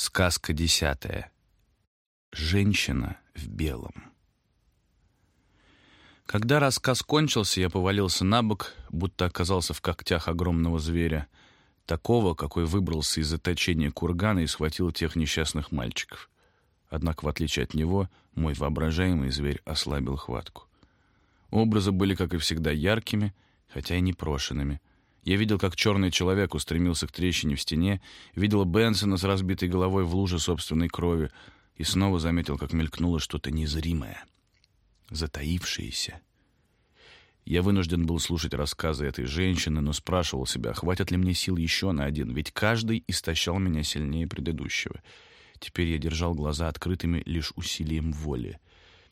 Сказка десятая. Женщина в белом. Когда рассказ кончился, я повалился на бок, будто оказался в когтях огромного зверя, такого, какой выбрался из заточения кургана и схватил тех несчастных мальчиков. Однако, в отличие от него, мой воображаемый зверь ослабил хватку. Образы были, как и всегда, яркими, хотя и непрошенными — я видел, как черный человек устремился к трещине в стене, видел Бенсона с разбитой головой в луже собственной крови и снова заметил, как мелькнуло что-то незримое, затаившееся. Я вынужден был слушать рассказы этой женщины, но спрашивал себя, хватит ли мне сил еще на один, ведь каждый истощал меня сильнее предыдущего. Теперь я держал глаза открытыми лишь усилием воли.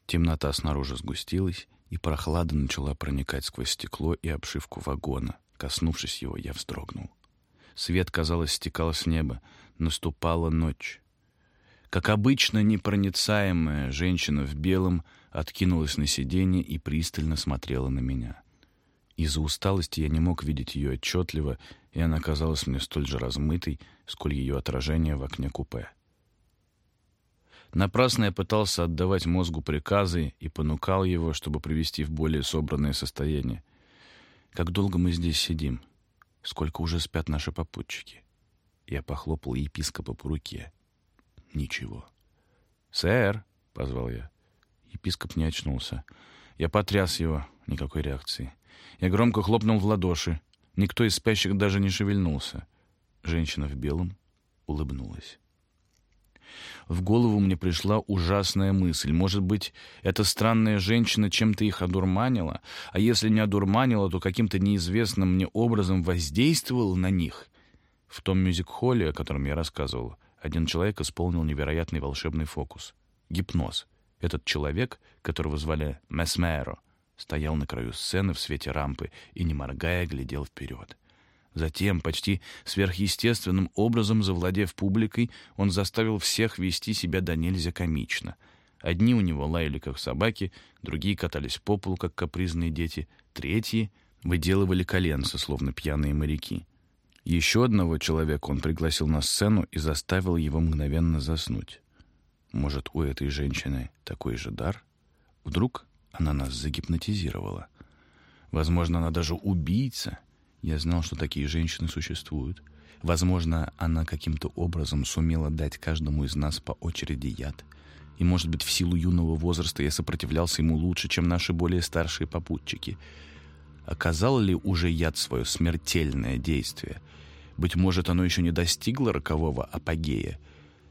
Темнота снаружи сгустилась, и прохлада начала проникать сквозь стекло и обшивку вагона. Коснувшись его, я вздрогнул. Свет, казалось, стекал с неба. Наступала ночь. Как обычно, непроницаемая женщина в белом откинулась на сиденье и пристально смотрела на меня. Из-за усталости я не мог видеть ее отчетливо, и она казалась мне столь же размытой, сколь ее отражение в окне купе. Напрасно я пытался отдавать мозгу приказы и понукал его, чтобы привести в более собранное состояние. Как долго мы здесь сидим? Сколько уже спят наши попутчики? Я похлопал епископа по руке. Ничего. «Сэр!» — позвал я. Епископ не очнулся. Я потряс его. Никакой реакции. Я громко хлопнул в ладоши. Никто из спящих даже не шевельнулся. Женщина в белом улыбнулась. В голову мне пришла ужасная мысль. Может быть, эта странная женщина чем-то их одурманила, а если не одурманила, то каким-то неизвестным мне образом воздействовала на них. В том мюзик-холле, о котором я рассказывал, один человек исполнил невероятный волшебный фокус — гипноз. Этот человек, которого звали Месмеро, стоял на краю сцены в свете рампы и, не моргая, глядел вперед. Затем, почти сверхъестественным образом завладев публикой, он заставил всех вести себя до нельзя комично. Одни у него лаяли, как собаки, другие катались по полу, как капризные дети, третьи выделывали коленца, словно пьяные моряки. Еще одного человека он пригласил на сцену и заставил его мгновенно заснуть. Может, у этой женщины такой же дар? Вдруг она нас загипнотизировала? Возможно, она даже убийца — я знал, что такие женщины существуют. Возможно, она каким-то образом сумела дать каждому из нас по очереди яд. И, может быть, в силу юного возраста я сопротивлялся ему лучше, чем наши более старшие попутчики. Оказал ли уже яд свое смертельное действие? Быть может, оно еще не достигло рокового апогея.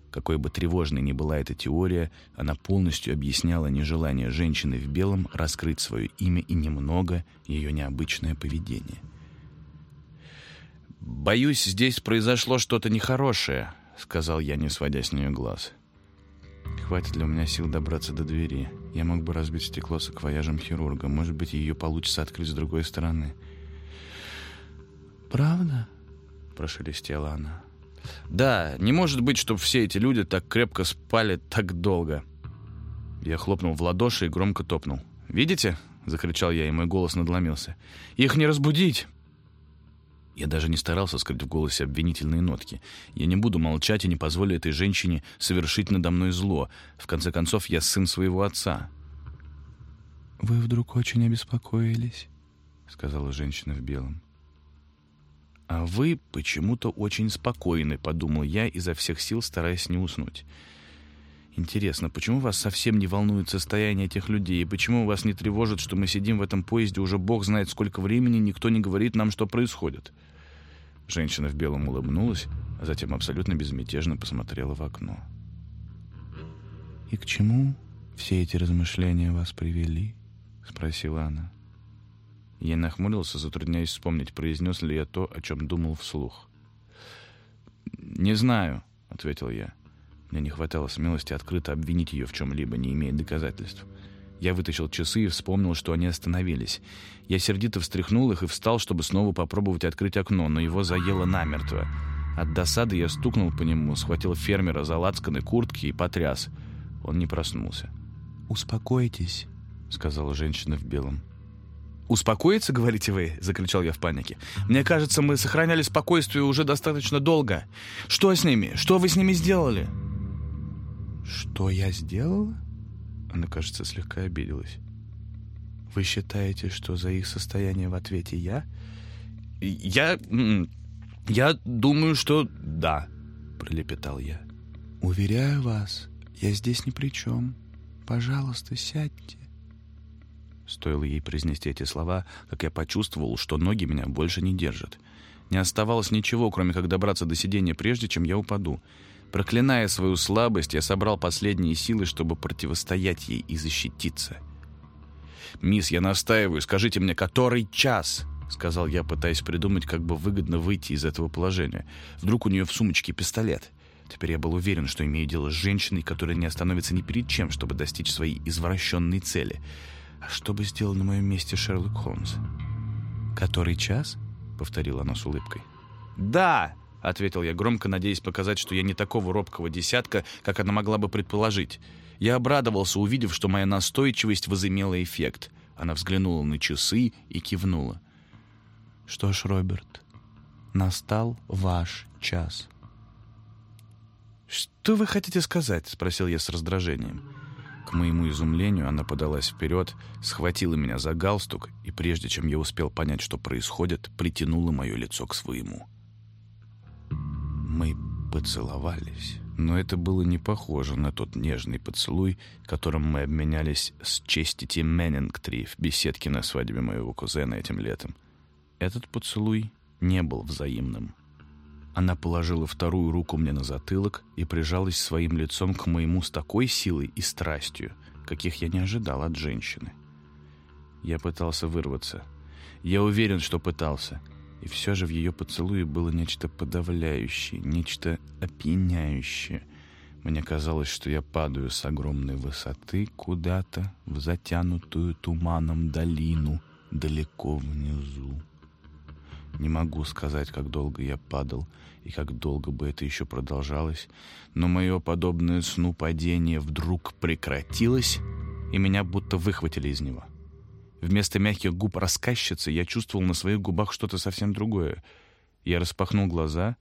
Какой бы тревожной ни была эта теория, она полностью объясняла нежелание женщины в белом раскрыть свое имя и немного ее необычное поведение. «Боюсь, здесь произошло что-то нехорошее», — сказал я, не сводя с нее глаз. «Хватит ли у меня сил добраться до двери? Я мог бы разбить стекло с акваяжем хирурга. Может быть, ее получится открыть с другой стороны». «Правда?» — прошелестела она. «Да, не может быть, чтобы все эти люди так крепко спали так долго». Я хлопнул в ладоши и громко топнул. «Видите?» — закричал я, и мой голос надломился. «Их не разбудить!» Я даже не старался скрыть в голосе обвинительные нотки. Я не буду молчать и не позволю этой женщине совершить надо мной зло. В конце концов, я сын своего отца. «Вы вдруг очень обеспокоились», — сказала женщина в белом. «А вы почему-то очень спокойны», — подумал я, изо всех сил стараясь не уснуть. «Интересно, почему вас совсем не волнует состояние этих людей? И почему вас не тревожит, что мы сидим в этом поезде уже бог знает сколько времени, никто не говорит нам, что происходит?» Женщина в белом улыбнулась, а затем абсолютно безмятежно посмотрела в окно. «И к чему все эти размышления вас привели?» — спросила она. Я нахмурился, затрудняясь вспомнить, произнес ли я то, о чем думал вслух. «Не знаю», — ответил я. Мне не хватало смелости открыто обвинить ее в чем-либо, не имея доказательств. Я вытащил часы и вспомнил, что они остановились. Я сердито встряхнул их и встал, чтобы снова попробовать открыть окно, но его заело намертво. От досады я стукнул по нему, схватил фермера за лацканы куртки и потряс. Он не проснулся. «Успокойтесь», — сказала женщина в белом. «Успокоиться, говорите вы?» — закричал я в панике. «Мне кажется, мы сохраняли спокойствие уже достаточно долго. Что с ними? Что вы с ними сделали?» «Что я сделала?» Она, кажется, слегка обиделась. «Вы считаете, что за их состояние в ответе я?» «Я... я думаю, что да», — пролепетал я. «Уверяю вас, я здесь ни при чем. Пожалуйста, сядьте». Стоило ей произнести эти слова, как я почувствовал, что ноги меня больше не держат. Не оставалось ничего, кроме как добраться до сиденья, прежде чем я упаду. Проклиная свою слабость, я собрал последние силы, чтобы противостоять ей и защититься. «Мисс, я настаиваю, скажите мне, который час?» — сказал я, пытаясь придумать, как бы выгодно выйти из этого положения. Вдруг у нее в сумочке пистолет. Теперь я был уверен, что имею дело с женщиной, которая не остановится ни перед чем, чтобы достичь своей извращенной цели — а что бы сделал на моем месте Шерлок Холмс? «Который час?» — повторила она с улыбкой. «Да!» — ответил я громко, надеясь показать, что я не такого робкого десятка, как она могла бы предположить. Я обрадовался, увидев, что моя настойчивость возымела эффект. Она взглянула на часы и кивнула. «Что ж, Роберт, настал ваш час». «Что вы хотите сказать?» — спросил я с раздражением. К моему изумлению она подалась вперед, схватила меня за галстук и, прежде чем я успел понять, что происходит, притянула мое лицо к своему. Мы поцеловались, но это было не похоже на тот нежный поцелуй, которым мы обменялись с Честити Меннингтри в беседке на свадьбе моего кузена этим летом. Этот поцелуй не был взаимным. Она положила вторую руку мне на затылок и прижалась своим лицом к моему с такой силой и страстью, каких я не ожидал от женщины. Я пытался вырваться. Я уверен, что пытался. И все же в ее поцелуе было нечто подавляющее, нечто опьяняющее. Мне казалось, что я падаю с огромной высоты куда-то в затянутую туманом долину далеко внизу. Не могу сказать, как долго я падал и как долго бы это еще продолжалось, но мое подобное сну падение вдруг прекратилось, и меня будто выхватили из него. Вместо мягких губ рассказчицы я чувствовал на своих губах что-то совсем другое. Я распахнул глаза.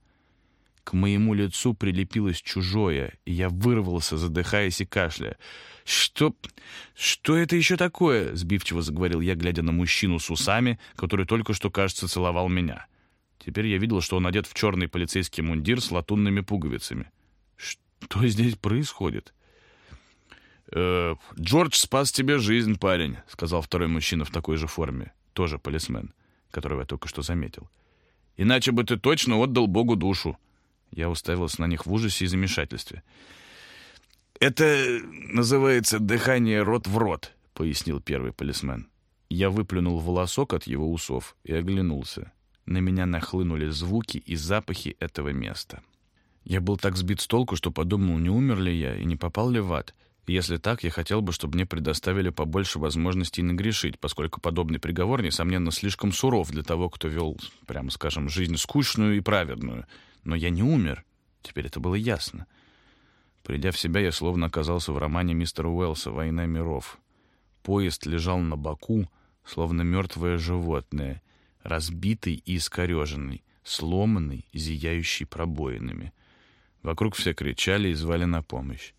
К моему лицу прилепилось чужое, и я вырвался, задыхаясь и кашляя. «Что... что это еще такое?» — сбивчиво заговорил я, глядя на мужчину с усами, который только что, кажется, целовал меня. Теперь я видел, что он одет в черный полицейский мундир с латунными пуговицами. «Что здесь происходит?» «Э, «Джордж спас тебе жизнь, парень», — сказал второй мужчина в такой же форме, тоже полисмен, которого я только что заметил. «Иначе бы ты точно отдал Богу душу». Я уставился на них в ужасе и замешательстве. «Это называется дыхание рот в рот», — пояснил первый полисмен. Я выплюнул волосок от его усов и оглянулся. На меня нахлынули звуки и запахи этого места. Я был так сбит с толку, что подумал, не умер ли я и не попал ли в ад. Если так, я хотел бы, чтобы мне предоставили побольше возможностей нагрешить, поскольку подобный приговор, несомненно, слишком суров для того, кто вел, прямо скажем, жизнь скучную и праведную. Но я не умер. Теперь это было ясно. Придя в себя, я словно оказался в романе мистера Уэллса «Война миров». Поезд лежал на боку, словно мертвое животное, разбитый и искореженный, сломанный, зияющий пробоинами. Вокруг все кричали и звали на помощь.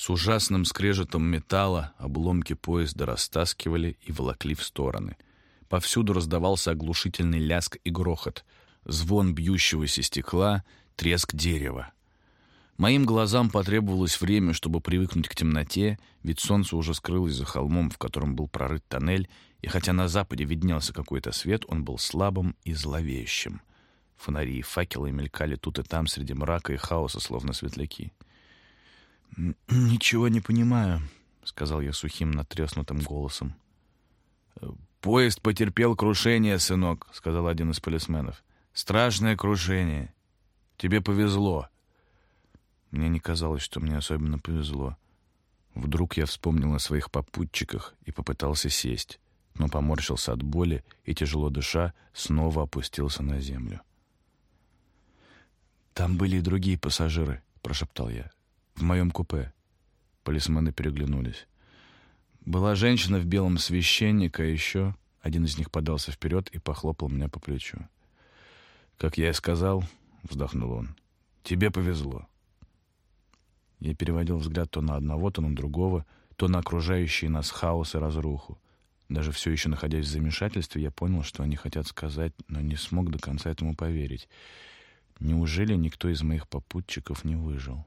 С ужасным скрежетом металла обломки поезда растаскивали и волокли в стороны. Повсюду раздавался оглушительный ляск и грохот, звон бьющегося стекла, треск дерева. Моим глазам потребовалось время, чтобы привыкнуть к темноте, ведь солнце уже скрылось за холмом, в котором был прорыт тоннель, и хотя на западе виднелся какой-то свет, он был слабым и зловещим. Фонари и факелы мелькали тут и там среди мрака и хаоса, словно светляки. «Ничего не понимаю», — сказал я сухим, натреснутым голосом. «Поезд потерпел крушение, сынок», — сказал один из полисменов. «Страшное крушение. Тебе повезло». Мне не казалось, что мне особенно повезло. Вдруг я вспомнил о своих попутчиках и попытался сесть, но поморщился от боли и, тяжело дыша, снова опустился на землю. «Там были и другие пассажиры», — прошептал я. «В моем купе». Полисмены переглянулись. «Была женщина в белом священника, а еще...» Один из них подался вперед и похлопал меня по плечу. «Как я и сказал», — вздохнул он, — «тебе повезло». Я переводил взгляд то на одного, то на другого, то на окружающий нас хаос и разруху. Даже все еще находясь в замешательстве, я понял, что они хотят сказать, но не смог до конца этому поверить. Неужели никто из моих попутчиков не выжил?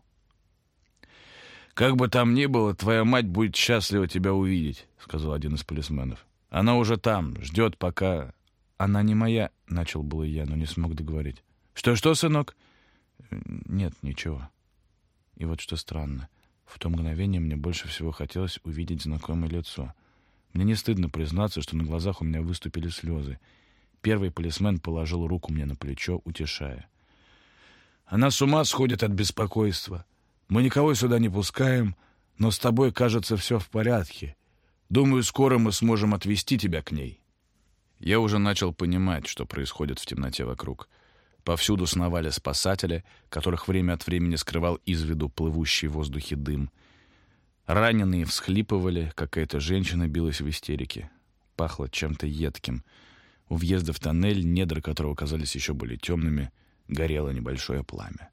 «Как бы там ни было, твоя мать будет счастлива тебя увидеть», — сказал один из полисменов. «Она уже там, ждет, пока...» «Она не моя», — начал было я, но не смог договорить. «Что-что, сынок?» «Нет, ничего». И вот что странно. В то мгновение мне больше всего хотелось увидеть знакомое лицо. Мне не стыдно признаться, что на глазах у меня выступили слезы. Первый полисмен положил руку мне на плечо, утешая. «Она с ума сходит от беспокойства. Мы никого сюда не пускаем, но с тобой, кажется, все в порядке. Думаю, скоро мы сможем отвезти тебя к ней». Я уже начал понимать, что происходит в темноте вокруг. Повсюду сновали спасатели, которых время от времени скрывал из виду плывущий в воздухе дым. Раненые всхлипывали, какая-то женщина билась в истерике. Пахло чем-то едким. У въезда в тоннель, недра которого казались еще более темными, горело небольшое пламя.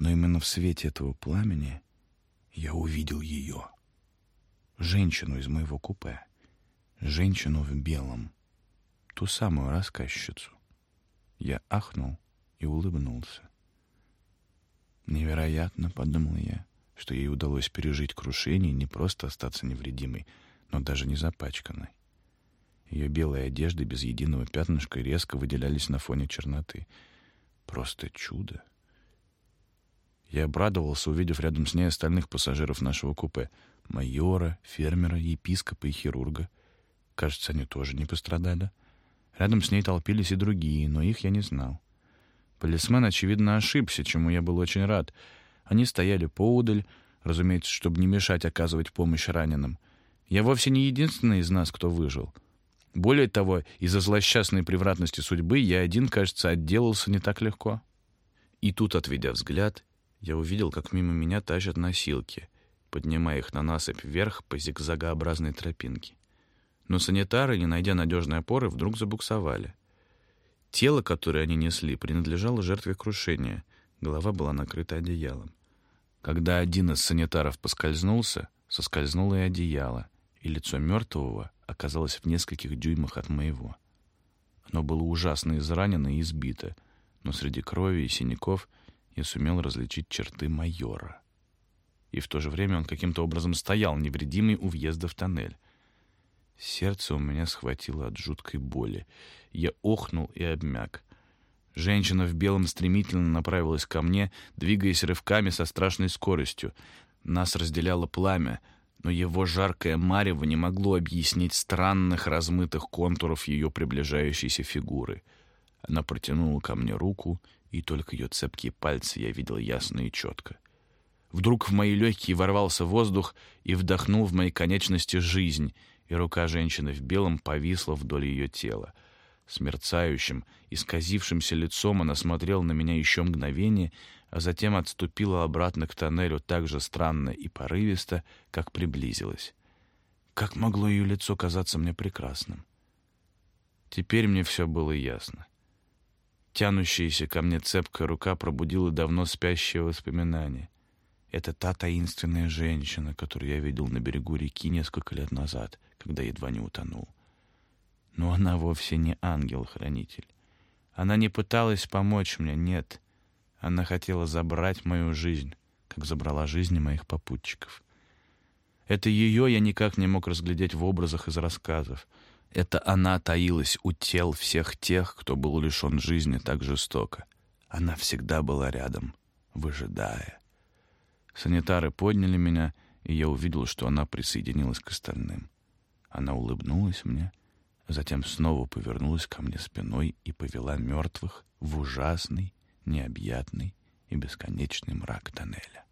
Но именно в свете этого пламени я увидел ее. Женщину из моего купе. Женщину в белом. Ту самую рассказчицу. Я ахнул и улыбнулся. Невероятно, подумал я, что ей удалось пережить крушение и не просто остаться невредимой, но даже не запачканной. Ее белые одежды без единого пятнышка резко выделялись на фоне черноты. Просто чудо. Я обрадовался, увидев рядом с ней остальных пассажиров нашего купе. Майора, фермера, епископа и хирурга. Кажется, они тоже не пострадали. Рядом с ней толпились и другие, но их я не знал. Полисмен, очевидно, ошибся, чему я был очень рад. Они стояли поудаль, разумеется, чтобы не мешать оказывать помощь раненым. Я вовсе не единственный из нас, кто выжил. Более того, из-за злосчастной превратности судьбы я один, кажется, отделался не так легко. И тут, отведя взгляд, я увидел, как мимо меня тащат носилки, поднимая их на насыпь вверх по зигзагообразной тропинке. Но санитары, не найдя надежной опоры, вдруг забуксовали. Тело, которое они несли, принадлежало жертве крушения. Голова была накрыта одеялом. Когда один из санитаров поскользнулся, соскользнуло и одеяло, и лицо мертвого оказалось в нескольких дюймах от моего. Оно было ужасно изранено и избито, но среди крови и синяков — я сумел различить черты майора. И в то же время он каким-то образом стоял, невредимый у въезда в тоннель. Сердце у меня схватило от жуткой боли. Я охнул и обмяк. Женщина в белом стремительно направилась ко мне, двигаясь рывками со страшной скоростью. Нас разделяло пламя, но его жаркое марево не могло объяснить странных размытых контуров ее приближающейся фигуры. Она протянула ко мне руку и только ее цепкие пальцы я видел ясно и четко. Вдруг в мои легкие ворвался воздух и вдохнул в мои конечности жизнь, и рука женщины в белом повисла вдоль ее тела. С мерцающим, исказившимся лицом она смотрела на меня еще мгновение, а затем отступила обратно к тоннелю так же странно и порывисто, как приблизилась. Как могло ее лицо казаться мне прекрасным? Теперь мне все было ясно. Тянущаяся ко мне цепкая рука пробудила давно спящее воспоминание. Это та таинственная женщина, которую я видел на берегу реки несколько лет назад, когда едва не утонул. Но она вовсе не ангел-хранитель. Она не пыталась помочь мне, нет. Она хотела забрать мою жизнь, как забрала жизни моих попутчиков. Это ее я никак не мог разглядеть в образах из рассказов — это она таилась у тел всех тех, кто был лишен жизни так жестоко. Она всегда была рядом, выжидая. Санитары подняли меня, и я увидел, что она присоединилась к остальным. Она улыбнулась мне, затем снова повернулась ко мне спиной и повела мертвых в ужасный, необъятный и бесконечный мрак тоннеля.